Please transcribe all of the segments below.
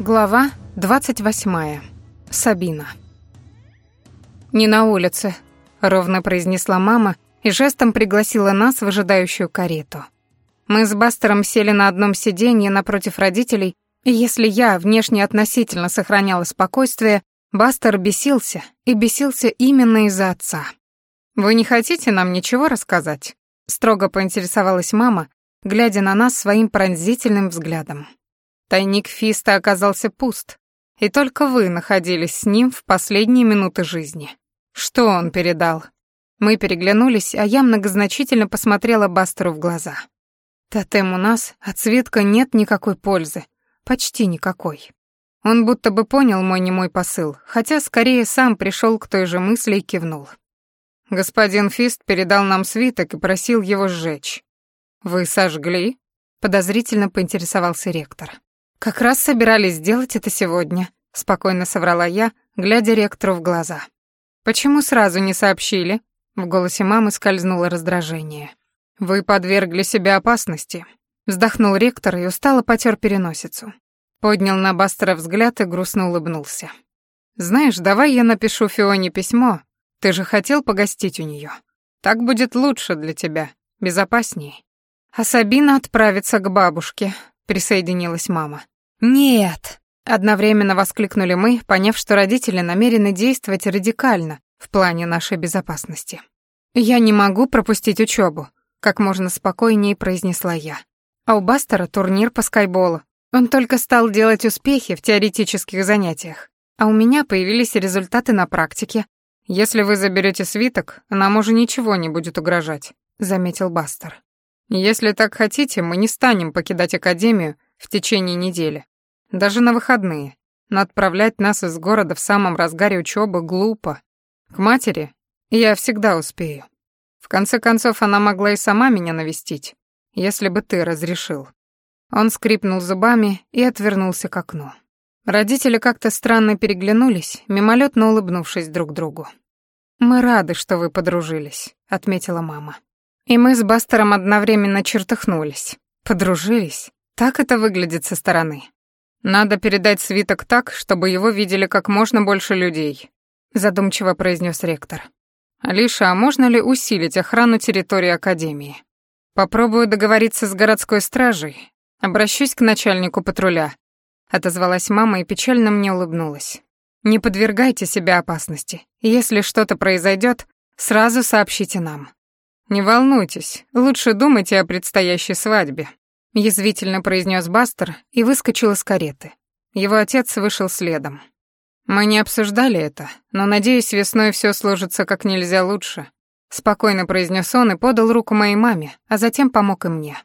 Глава 28. Сабина. «Не на улице», — ровно произнесла мама и жестом пригласила нас в ожидающую карету. Мы с Бастером сели на одном сиденье напротив родителей, и если я внешне относительно сохраняла спокойствие, Бастер бесился, и бесился именно из-за отца. «Вы не хотите нам ничего рассказать?» — строго поинтересовалась мама, глядя на нас своим пронзительным взглядом. Тайник Фиста оказался пуст, и только вы находились с ним в последние минуты жизни. Что он передал? Мы переглянулись, а я многозначительно посмотрела Бастеру в глаза. Тотем у нас от Светка нет никакой пользы, почти никакой. Он будто бы понял мой немой посыл, хотя скорее сам пришел к той же мысли и кивнул. Господин Фист передал нам свиток и просил его сжечь. Вы сожгли? Подозрительно поинтересовался ректор. «Как раз собирались сделать это сегодня», — спокойно соврала я, глядя ректору в глаза. «Почему сразу не сообщили?» В голосе мамы скользнуло раздражение. «Вы подвергли себя опасности», — вздохнул ректор и устало потер переносицу. Поднял на Бастера взгляд и грустно улыбнулся. «Знаешь, давай я напишу Фионе письмо. Ты же хотел погостить у нее. Так будет лучше для тебя, безопаснее. А Сабина отправится к бабушке», — присоединилась мама. «Нет!» — одновременно воскликнули мы, поняв, что родители намерены действовать радикально в плане нашей безопасности. «Я не могу пропустить учебу», — как можно спокойнее произнесла я. А у Бастера турнир по скайболу. Он только стал делать успехи в теоретических занятиях, а у меня появились результаты на практике. «Если вы заберете свиток, нам уже ничего не будет угрожать», — заметил Бастер. «Если так хотите, мы не станем покидать Академию в течение недели. Даже на выходные. Но отправлять нас из города в самом разгаре учебы глупо. К матери я всегда успею. В конце концов, она могла и сама меня навестить, если бы ты разрешил. Он скрипнул зубами и отвернулся к окну. Родители как-то странно переглянулись, мимолетно улыбнувшись друг другу. «Мы рады, что вы подружились», — отметила мама. И мы с Бастером одновременно чертыхнулись. Подружились? Так это выглядит со стороны. «Надо передать свиток так, чтобы его видели как можно больше людей», задумчиво произнес ректор. «Алиша, а можно ли усилить охрану территории Академии? Попробую договориться с городской стражей. Обращусь к начальнику патруля», отозвалась мама и печально мне улыбнулась. «Не подвергайте себя опасности. Если что-то произойдет, сразу сообщите нам. Не волнуйтесь, лучше думайте о предстоящей свадьбе язвительно произнес Бастер и выскочил из кареты. Его отец вышел следом. Мы не обсуждали это, но надеюсь, весной все сложится как нельзя лучше, спокойно произнес он и подал руку моей маме, а затем помог и мне.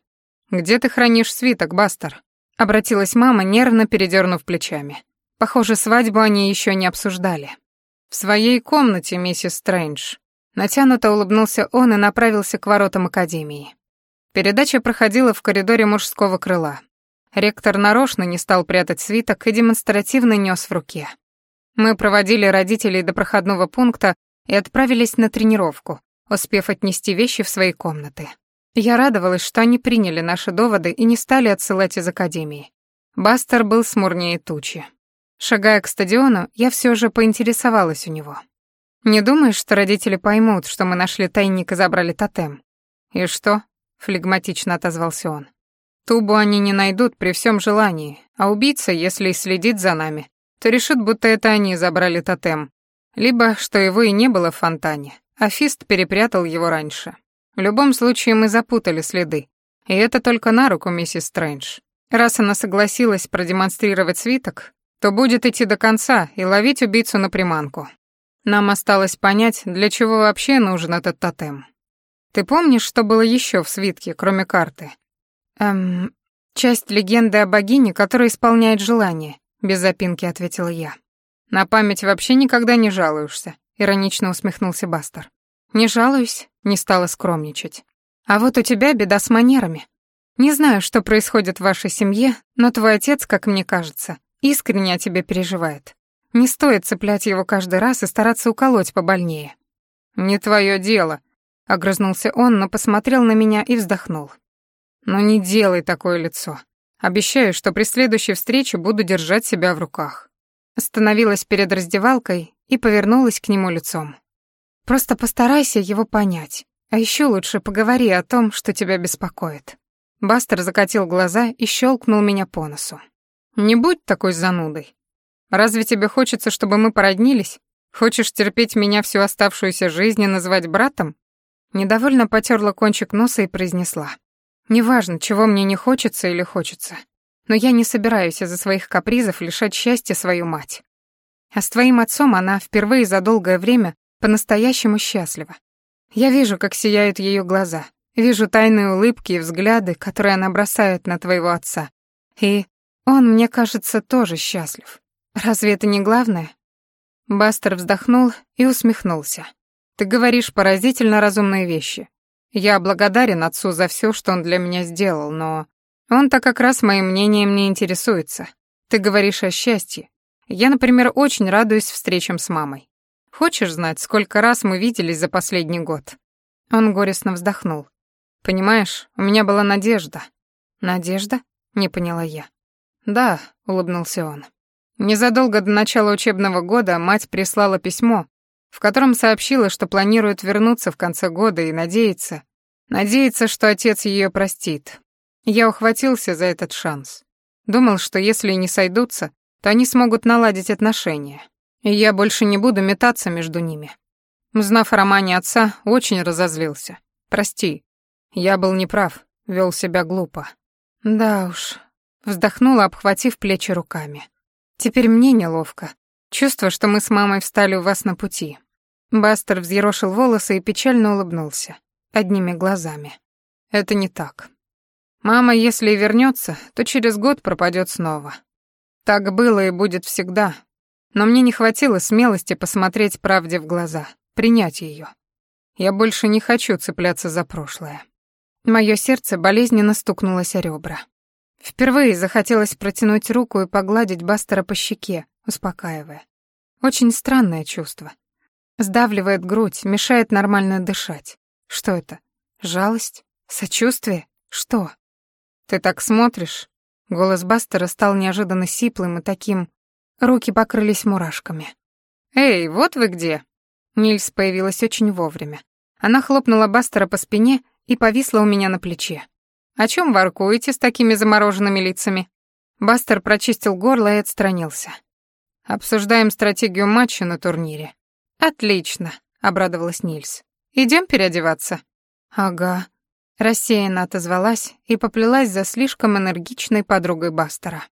Где ты хранишь свиток, Бастер? обратилась мама, нервно передернув плечами. Похоже, свадьбу они еще не обсуждали. В своей комнате, миссис Стрэндж. Натянуто улыбнулся он и направился к воротам академии. Передача проходила в коридоре мужского крыла. Ректор нарочно не стал прятать свиток и демонстративно нес в руке. Мы проводили родителей до проходного пункта и отправились на тренировку, успев отнести вещи в свои комнаты. Я радовалась, что они приняли наши доводы и не стали отсылать из академии. Бастер был смурнее тучи. Шагая к стадиону, я все же поинтересовалась у него. «Не думаешь, что родители поймут, что мы нашли тайник и забрали тотем?» «И что?» флегматично отозвался он. Тубу они не найдут при всем желании, а убийца, если и следит за нами, то решит, будто это они забрали тотем. Либо, что его и не было в фонтане, а Фист перепрятал его раньше. В любом случае мы запутали следы. И это только на руку миссис Стрэндж. Раз она согласилась продемонстрировать свиток, то будет идти до конца и ловить убийцу на приманку. Нам осталось понять, для чего вообще нужен этот тотем. Ты помнишь, что было еще в свитке, кроме карты? Эм, часть легенды о богине, которая исполняет желание, без запинки ответила я. На память вообще никогда не жалуешься, иронично усмехнулся Бастер. Не жалуюсь, не стала скромничать. А вот у тебя беда с манерами. Не знаю, что происходит в вашей семье, но твой отец, как мне кажется, искренне о тебе переживает. Не стоит цеплять его каждый раз и стараться уколоть побольнее. Не твое дело, Огрызнулся он, но посмотрел на меня и вздохнул. «Ну не делай такое лицо. Обещаю, что при следующей встрече буду держать себя в руках. Остановилась перед раздевалкой и повернулась к нему лицом. Просто постарайся его понять. А еще лучше поговори о том, что тебя беспокоит. Бастер закатил глаза и щелкнул меня по носу. Не будь такой занудой. Разве тебе хочется, чтобы мы породнились? Хочешь терпеть меня всю оставшуюся жизнь и называть братом? Недовольно потерла кончик носа и произнесла: "Неважно, чего мне не хочется или хочется, но я не собираюсь из-за своих капризов лишать счастья свою мать. А с твоим отцом она впервые за долгое время по-настоящему счастлива. Я вижу, как сияют ее глаза, вижу тайные улыбки и взгляды, которые она бросает на твоего отца. И он, мне кажется, тоже счастлив. Разве это не главное? Бастер вздохнул и усмехнулся. Ты говоришь поразительно разумные вещи. Я благодарен отцу за все, что он для меня сделал, но он-то как раз моим мнением не интересуется. Ты говоришь о счастье. Я, например, очень радуюсь встречам с мамой. Хочешь знать, сколько раз мы виделись за последний год? Он горестно вздохнул. Понимаешь, у меня была надежда. Надежда? Не поняла я. Да, улыбнулся он. Незадолго до начала учебного года мать прислала письмо, в котором сообщила, что планирует вернуться в конце года и надеется, надеется, что отец ее простит. Я ухватился за этот шанс. Думал, что если не сойдутся, то они смогут наладить отношения, и я больше не буду метаться между ними. Узнав о романе отца, очень разозлился. Прости, я был неправ, вел себя глупо. Да уж, вздохнула, обхватив плечи руками. Теперь мне неловко. Чувство, что мы с мамой встали у вас на пути. Бастер взъерошил волосы и печально улыбнулся. Одними глазами. Это не так. Мама, если и вернется, то через год пропадет снова. Так было и будет всегда. Но мне не хватило смелости посмотреть правде в глаза, принять ее. Я больше не хочу цепляться за прошлое. Мое сердце болезненно стукнулось о ребра. Впервые захотелось протянуть руку и погладить Бастера по щеке, успокаивая. Очень странное чувство. Сдавливает грудь, мешает нормально дышать. Что это? Жалость? Сочувствие? Что? Ты так смотришь? Голос Бастера стал неожиданно сиплым и таким... Руки покрылись мурашками. «Эй, вот вы где!» Нильс появилась очень вовремя. Она хлопнула Бастера по спине и повисла у меня на плече. «О чем воркуете с такими замороженными лицами?» Бастер прочистил горло и отстранился. «Обсуждаем стратегию матча на турнире». «Отлично», — обрадовалась Нильс. Идем переодеваться?» «Ага», — рассеянно отозвалась и поплелась за слишком энергичной подругой Бастера.